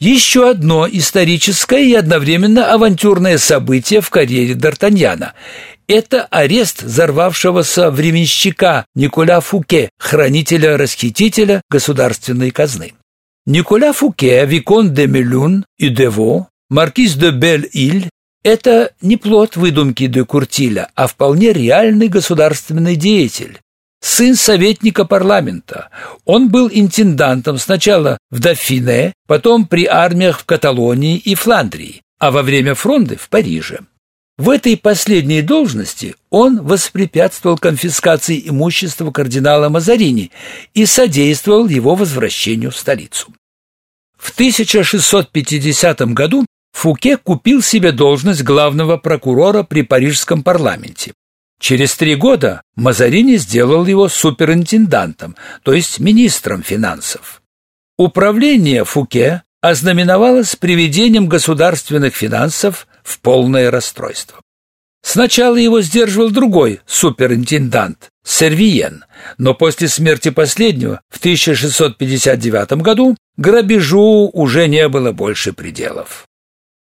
Еще одно историческое и одновременно авантюрное событие в карьере Д'Артаньяна – это арест взорвавшегося временщика Николя Фуке, хранителя-расхитителя государственной казны. Николя Фуке, Викон де Мелюн и Дево, маркиз де Бель-Иль – это не плод выдумки де Куртиля, а вполне реальный государственный деятель, сын советника парламента. Он был интендантом сначала в Дофине, потом при армиях в Каталонии и Фландрии, а во время фронды в Париже. В этой последней должности он воспрепятствовал конфискации имущества кардинала Мазарини и содействовал его возвращению в столицу. В 1650 году Фуке купил себе должность главного прокурора при парижском парламенте. Через три года Мазарини сделал его суперинтендантом, то есть министром финансов. Управление Фуке ознаменовалось приведением государственных финансов в полное расстройство. Сначала его сдерживал другой суперинтендант Сервиен, но после смерти последнего в 1659 году грабежу уже не было больше пределов.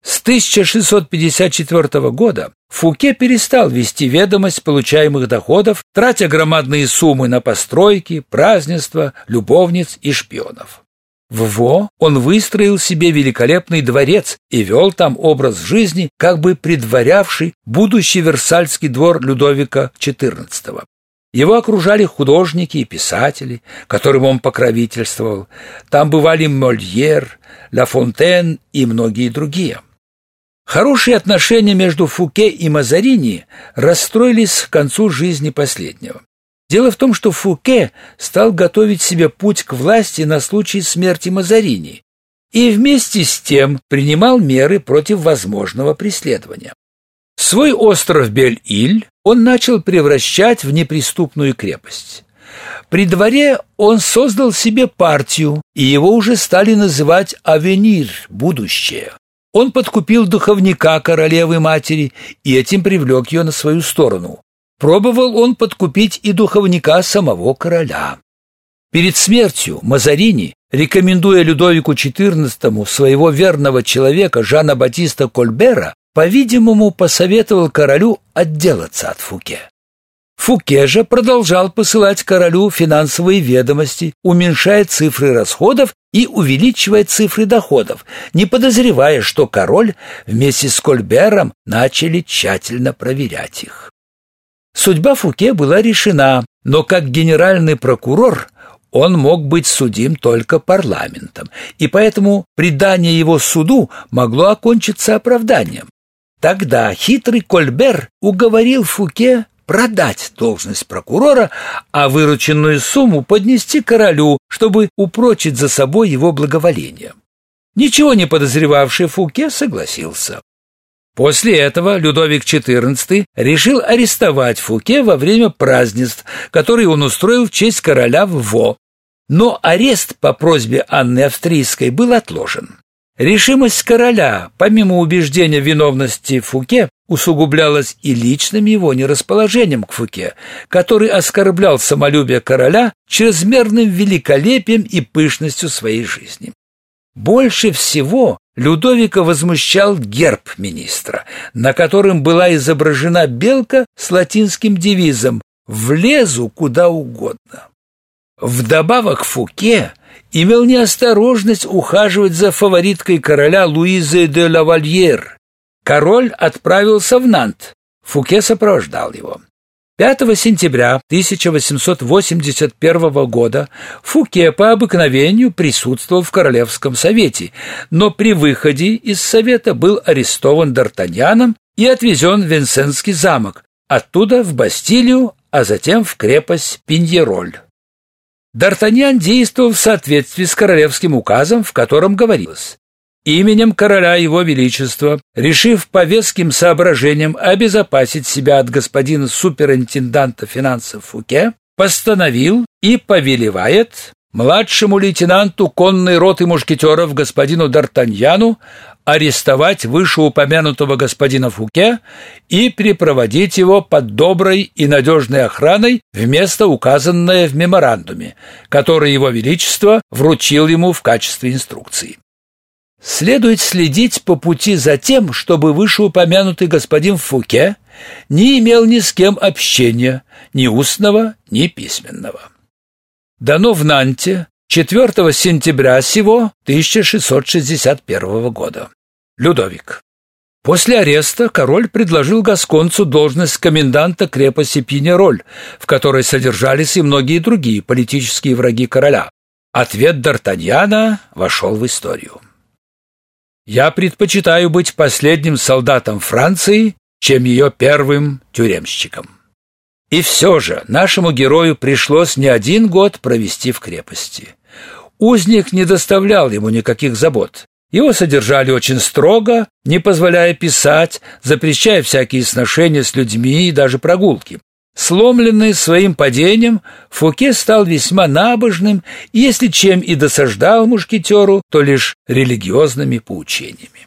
С 1654 года Фуке перестал вести ведомость получаемых доходов, тратя громадные суммы на постройки, празднества, любовниц и шпионов. В Во он выстроил себе великолепный дворец и вел там образ жизни, как бы предварявший будущий Версальский двор Людовика XIV. Его окружали художники и писатели, которым он покровительствовал. Там бывали Мольер, Ла Фонтен и многие другие. Хорошие отношения между Фуке и Мазарини расстроились к концу жизни последнего. Дело в том, что Фуке стал готовить себе путь к власти на случай смерти Мазарини и вместе с тем принимал меры против возможного преследования. Свой остров Бель-Иль он начал превращать в неприступную крепость. При дворе он создал себе партию, и его уже стали называть «Авенир» – «Будущее». Он подкупил духовника королевы-матери и этим привлек ее на свою сторону. Пробовал он подкупить и духовника самого короля. Перед смертью Мазарини, рекомендуя Людовику XIV своего верного человека Жана Батиста Кольбера, по-видимому, посоветовал королю отделаться от Фуке. Фуке же продолжал посылать королю финансовые ведомости, уменьшая цифры расходов и увеличивая цифры доходов, не подозревая, что король вместе с Кольбером начали тщательно проверять их. Судьба Фуке была решена, но как генеральный прокурор он мог быть судим только парламентом, и поэтому предание его суду могло окончиться оправданием. Тогда хитрый Кольбер уговорил Фуке продать должность прокурора, а вырученную сумму поднести королю, чтобы упрочить за собой его благоволение. Ничего не подозревавший Фуке согласился. После этого Людовик XIV решил арестовать Фуке во время празднеств, которые он устроил в честь короля в Во. Но арест по просьбе Анны Австрийской был отложен. Решимость короля, помимо убеждения в виновности Фуке, усугублялась и личным его нерасположением к Фуке, который оскорблял самолюбие короля чрезмерным великолепием и пышностью своей жизни. Больше всего Людовика возмущал герб министра, на котором была изображена белка с латинским девизом «Влезу куда угодно». Вдобавок Фуке имел неосторожность ухаживать за фавориткой короля Луизой де Лавальер. Король отправился в Нант. Фуке сопровождал его. 5 сентября 1881 года Фуке по обыкновению присутствовал в Королевском совете, но при выходе из совета был арестован Д'Артаньяном и отвезен в Винсентский замок, оттуда в Бастилию, а затем в крепость Пиньероль. Д'Артаньян действовал в соответствии с королевским указом, в котором говорилось именем короля его величества, решив по веским соображениям обезопасить себя от господина суперинтенданта финансов Фуке, постановил и повелевает младшему лейтенанту конной роты мушкетеров господину Д'Артаньяну арестовать вышеупомянутого господина Фуке и припроводить его под доброй и надежной охраной в место, указанное в меморандуме, который его величество вручил ему в качестве инструкции. Следует следить по пути за тем, чтобы вышеупомянутый господин Фуке не имел ни с кем общения, ни устного, ни письменного. Дано в Нанте 4 сентября сего 1661 года. Людовик. После ареста король предложил гасконцу должность коменданта крепости Пинероль, в которой содержались и многие другие политические враги короля. Ответ Д'Артаньяна вошел в историю. «Я предпочитаю быть последним солдатом Франции, чем ее первым тюремщиком». И все же нашему герою пришлось не один год провести в крепости. Узник не доставлял ему никаких забот. Его содержали очень строго, не позволяя писать, запрещая всякие сношения с людьми и даже прогулки. Сломленный своим падением, Фуке стал весьма набожным, если чем и досаждал мушкетеру, то лишь религиозными поучениями.